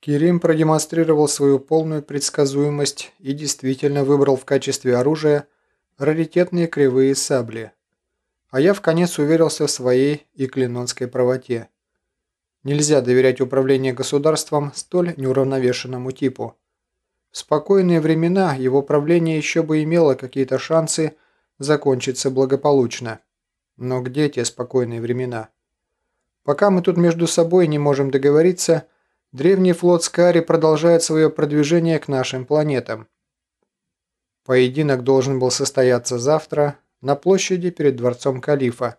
Кирим продемонстрировал свою полную предсказуемость и действительно выбрал в качестве оружия раритетные кривые сабли. А я в конец уверился в своей и клинонской правоте. Нельзя доверять управлению государством столь неуравновешенному типу. В спокойные времена его правление еще бы имело какие-то шансы закончиться благополучно. Но где те спокойные времена? Пока мы тут между собой не можем договориться, древний флот Скари продолжает свое продвижение к нашим планетам. Поединок должен был состояться завтра на площади перед дворцом Калифа.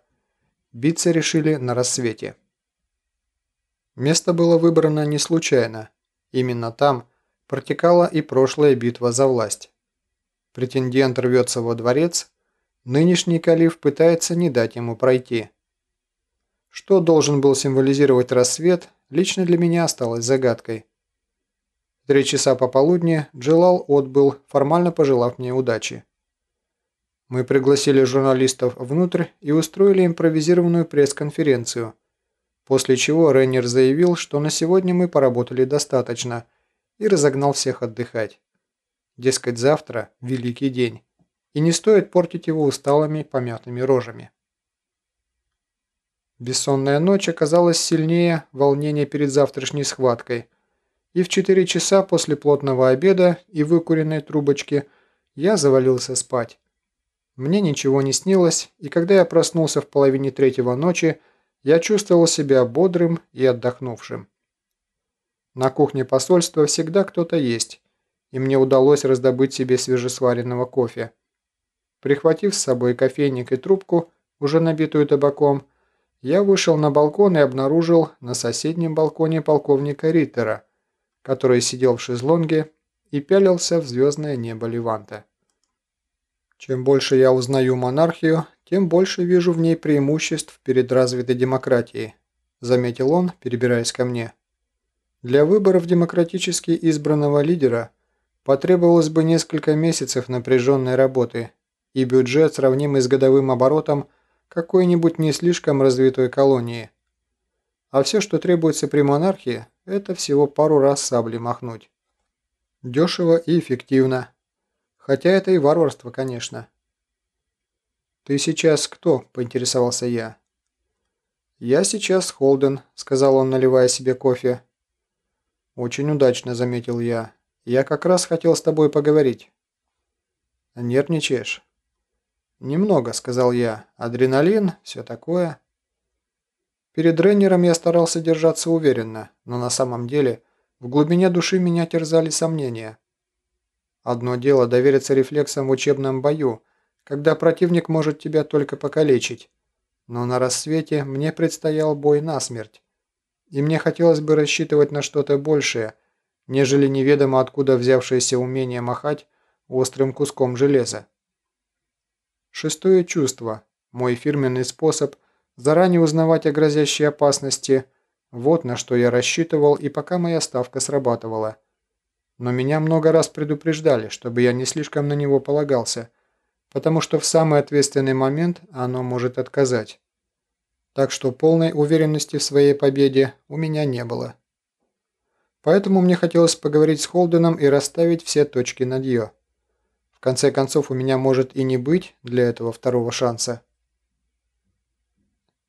Биться решили на рассвете. Место было выбрано не случайно. Именно там протекала и прошлая битва за власть. Претендент рвется во дворец, нынешний Калиф пытается не дать ему пройти. Что должен был символизировать рассвет, лично для меня осталось загадкой. В три часа пополудни Джилал отбыл, формально пожелав мне удачи. Мы пригласили журналистов внутрь и устроили импровизированную пресс-конференцию, после чего Рейнер заявил, что на сегодня мы поработали достаточно и разогнал всех отдыхать. Дескать, завтра – великий день, и не стоит портить его усталыми помятыми рожами. Бессонная ночь оказалась сильнее волнения перед завтрашней схваткой, и в 4 часа после плотного обеда и выкуренной трубочки я завалился спать. Мне ничего не снилось, и когда я проснулся в половине третьего ночи, я чувствовал себя бодрым и отдохнувшим. На кухне посольства всегда кто-то есть, и мне удалось раздобыть себе свежесваренного кофе. Прихватив с собой кофейник и трубку, уже набитую табаком, я вышел на балкон и обнаружил на соседнем балконе полковника Риттера, который сидел в шезлонге и пялился в звездное небо Леванта. Чем больше я узнаю монархию, тем больше вижу в ней преимуществ перед развитой демократией, заметил он, перебираясь ко мне. Для выборов демократически избранного лидера потребовалось бы несколько месяцев напряженной работы и бюджет, сравнимый с годовым оборотом какой-нибудь не слишком развитой колонии. А все, что требуется при монархии, это всего пару раз сабли махнуть. Дешево и эффективно. Хотя это и варварство, конечно. «Ты сейчас кто?» – поинтересовался я. «Я сейчас Холден», – сказал он, наливая себе кофе. «Очень удачно», – заметил я. «Я как раз хотел с тобой поговорить». «Нервничаешь?» «Немного», — сказал я. «Адреналин, все такое». Перед Рейнером я старался держаться уверенно, но на самом деле в глубине души меня терзали сомнения. Одно дело довериться рефлексам в учебном бою, когда противник может тебя только покалечить. Но на рассвете мне предстоял бой насмерть. И мне хотелось бы рассчитывать на что-то большее, нежели неведомо откуда взявшееся умение махать острым куском железа. Шестое чувство. Мой фирменный способ заранее узнавать о грозящей опасности. Вот на что я рассчитывал и пока моя ставка срабатывала. Но меня много раз предупреждали, чтобы я не слишком на него полагался, потому что в самый ответственный момент оно может отказать. Так что полной уверенности в своей победе у меня не было. Поэтому мне хотелось поговорить с Холденом и расставить все точки над «ё». В конце концов, у меня может и не быть для этого второго шанса.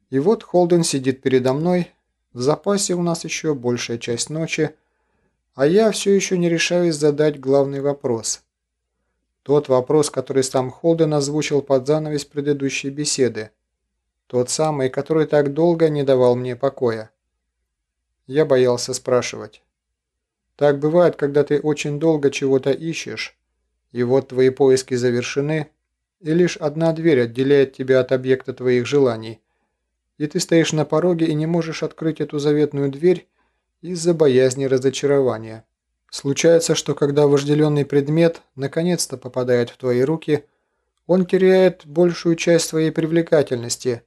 И вот Холден сидит передо мной, в запасе у нас еще большая часть ночи, а я все еще не решаюсь задать главный вопрос. Тот вопрос, который сам Холден озвучил под занавес предыдущей беседы. Тот самый, который так долго не давал мне покоя. Я боялся спрашивать. Так бывает, когда ты очень долго чего-то ищешь, и вот твои поиски завершены, и лишь одна дверь отделяет тебя от объекта твоих желаний. И ты стоишь на пороге и не можешь открыть эту заветную дверь из-за боязни разочарования. Случается, что когда вожделенный предмет наконец-то попадает в твои руки, он теряет большую часть своей привлекательности,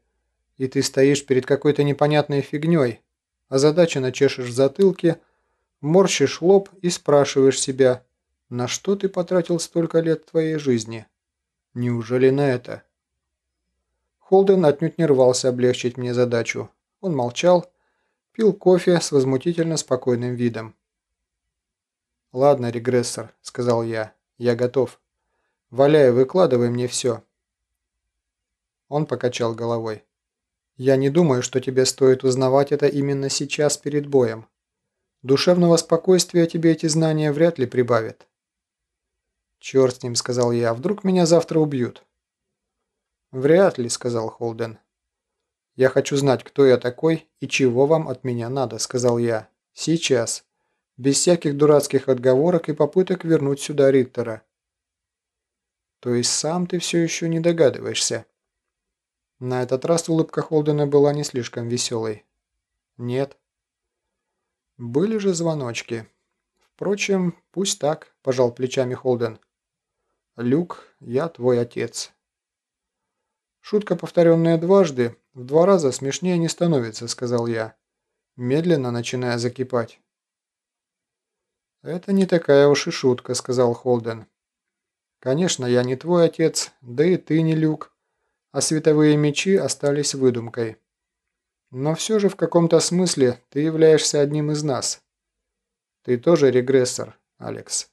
и ты стоишь перед какой-то непонятной фигней, а задача начешешь в затылке, морщишь лоб и спрашиваешь себя – на что ты потратил столько лет твоей жизни? Неужели на это? Холден отнюдь не рвался облегчить мне задачу. Он молчал, пил кофе с возмутительно спокойным видом. «Ладно, регрессор», — сказал я. «Я готов. Валяй, выкладывай мне все». Он покачал головой. «Я не думаю, что тебе стоит узнавать это именно сейчас перед боем. Душевного спокойствия тебе эти знания вряд ли прибавят». «Черт с ним», — сказал я. «Вдруг меня завтра убьют?» «Вряд ли», — сказал Холден. «Я хочу знать, кто я такой и чего вам от меня надо», — сказал я. «Сейчас. Без всяких дурацких отговорок и попыток вернуть сюда Риттера». «То есть сам ты все еще не догадываешься?» На этот раз улыбка Холдена была не слишком веселой. «Нет». «Были же звоночки. Впрочем, пусть так», – пожал плечами Холден. «Люк, я твой отец». «Шутка, повторенная дважды, в два раза смешнее не становится», – сказал я, медленно начиная закипать. «Это не такая уж и шутка», – сказал Холден. «Конечно, я не твой отец, да и ты не Люк, а световые мечи остались выдумкой. Но все же в каком-то смысле ты являешься одним из нас. Ты тоже регрессор, Алекс».